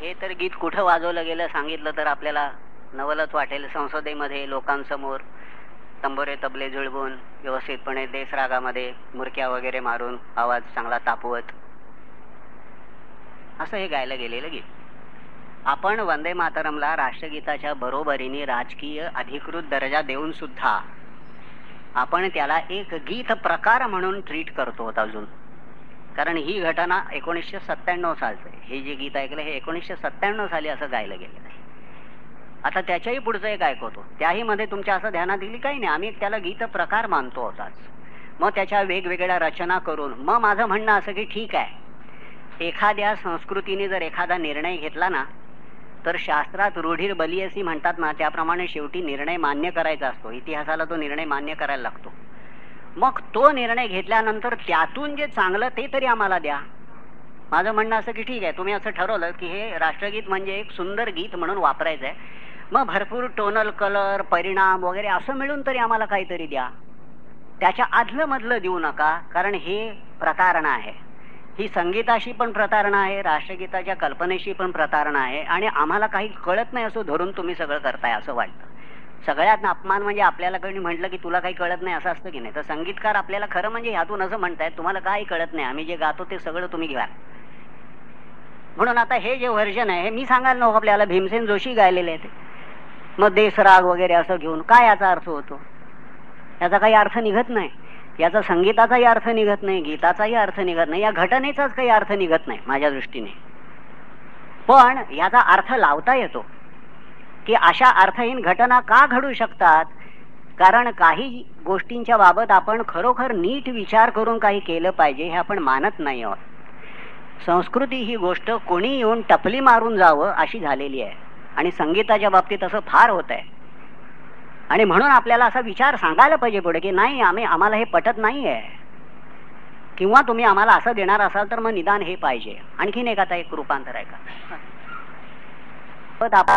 हे तर गीत कुठं वाजवलं गेलं सांगितलं तर आपल्याला नवलच वाटेल संसदेमध्ये लोकांसमोर. तंबोरे तबले जुळवून व्यवस्थितपणे देशरागामध्ये मुरक्या वगैरे मारून आवाज चांगला तापवत. असं हे गायलं गेलेलं गीत. आपण वंदे मातरमला राष्ट्रगीताच्या बरोबरीने राजकीय अधिकृत दर्जा देऊन सुद्धा आपण त्याला एक गीत प्रकार म्हणून ट्रीट करतो अजून. कारण ही घटना एकोणीसशे सत्त्याण्णव सालचं हे जे गीत ऐकलं हे एकोणीसशे सत्त्याण्णव साली असं गायलं गेलेलं आहे. आता त्याच्याही पुढचं एक ऐकवतो. त्याही मध्ये तुमच्या असं ध्यानात दिली काही नाही. आम्ही त्याला गीत प्रकार मानतो होताच. मग त्याच्या वेगवेगळ्या रचना करून मग माझं म्हणणं असं की ठीक आहे. एखाद्या संस्कृतीने जर एखादा निर्णय घेतला ना तर शास्त्रात रूढीर बली अशी म्हणतात ना त्याप्रमाणे शेवटी निर्णय मान्य करायचा असतो. इतिहासाला तो निर्णय मान्य करायला लागतो. मग तो निर्णय घेतल्यानंतर त्यातून जे चांगलं ते तरी आम्हाला द्या. माझं म्हणणं असं की ठीक आहे तुम्ही असं ठरवलं की हे राष्ट्रगीत म्हणजे एक सुंदर गीत म्हणून वापरायचं आहे मग भरपूर टोनल कलर परिणाम वगैरे असं मिळून तरी आम्हाला काहीतरी द्या. त्याच्या आदलं मधलं देऊ नका कारण हे प्रतारणा आहे. ही संगीताशी पण प्रतारणा आहे राष्ट्रगीताच्या कल्पनेशी पण प्रतारणा आहे आणि आम्हाला काही कळत नाही असं धरून तुम्ही सगळं करताय असं वाटतं. सगळ्यात अपमान म्हणजे आपल्याला कोणी म्हटलं की तुला काही कळत नाही असं असतं की नाही? तर संगीतकार आपल्याला खरं म्हणजे ह्यातून असं म्हणतायत तुम्हाला काही कळत नाही आम्ही जे गातो ते सगळं तुम्ही घ्या. म्हणून आता हे जे व्हर्जन आहे हे मी सांगायला नको आपल्याला भीमसेन जोशी गायलेले आहेत. ते मग देसराग वगैरे असं घेऊन काय याचा अर्थ होतो? याचा काही अर्थ निघत नाही. याचा संगीताचाही अर्थ निघत नाही गीताचाही अर्थ निघत नाही या घटनेचाच काही अर्थ निघत नाही माझ्या दृष्टीने. पण याचा अर्थ लावता येतो. की अशा अर्थहीन घटना का घडू शकतात? कारण काही गोष्टींच्या बाबत आपण खरोखर नीट विचार करून काही केलं पाहिजे हे आपण मानत नाही आहोत. संस्कृती ही गोष्ट कोणी येऊन टपली मारून जावं अशी झालेली आहे. आणि संगीताच्या बाबतीत असं फार होत आहे आणि म्हणून आपल्याला असा विचार सांगायला पाहिजे पुढे की नाही आम्ही आम्हाला हे पटत नाही आहे किंवा तुम्ही आम्हाला असं देणार असाल तर मग निदान हे पाहिजे. आणखीन एक आता एक रूपांतर आहे का